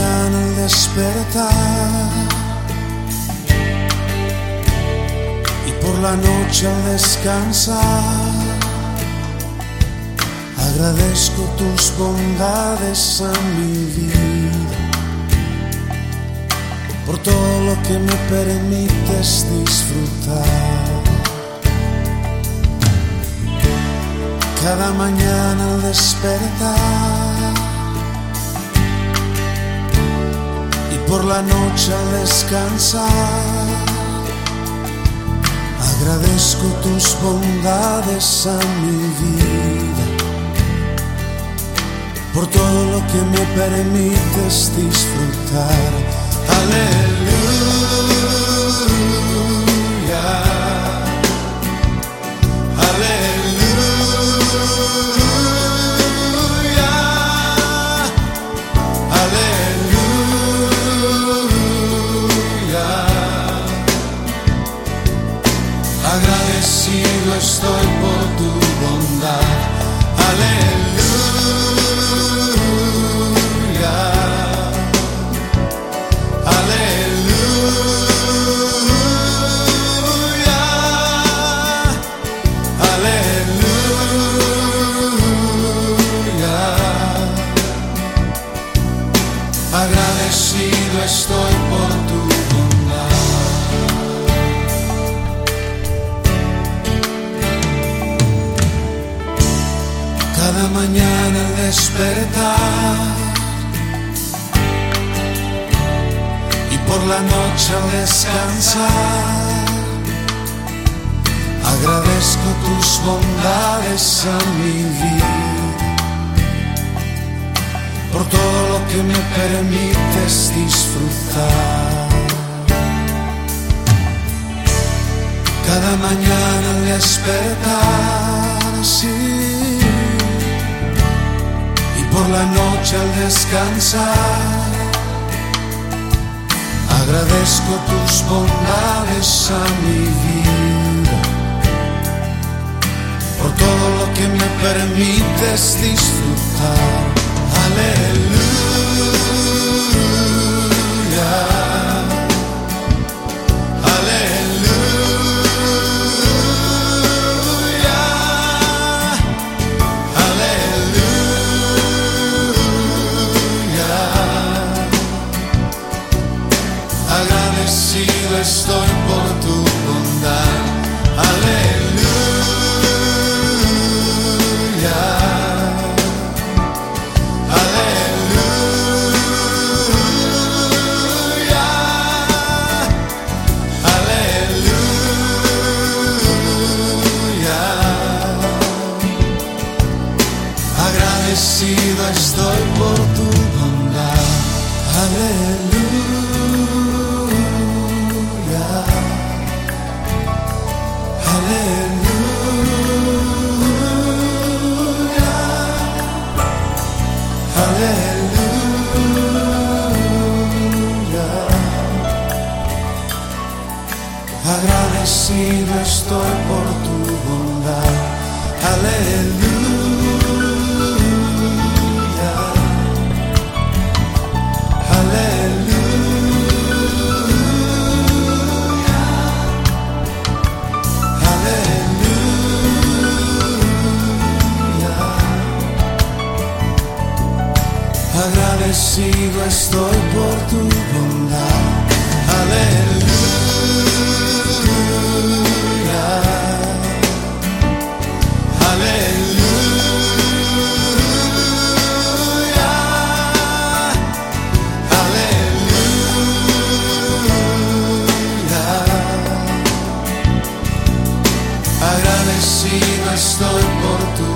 Al despertar y por la noche al descansar, agradezco tus bondades a mi vida, por todo lo que me permites disfrutar. Cada mañana al despertar por la noche al descansar, agradezco tus bondades a mi vida, por todo lo que me permites disfrutar. Despertar y por la noche al descansar, agradezco tus bondades a mi vida, por todo lo que me permites disfrutar. Cada mañana al despertar, sí, por la noche al descansar, agradezco tus bondades a mi vida, por todo lo que me permites disfrutar. Aleluya. Aleluya. Agradecido estoy por tu bondad. Aleluya. Aleluya. Aleluya. Agradecido estoy por tu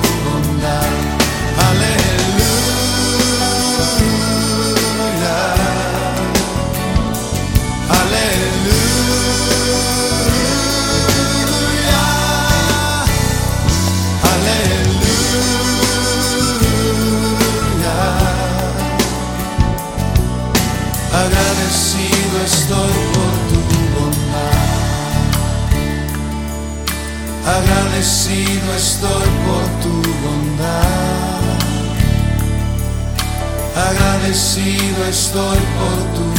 bendecido estoy por tu bondad. Agradecido estoy por tu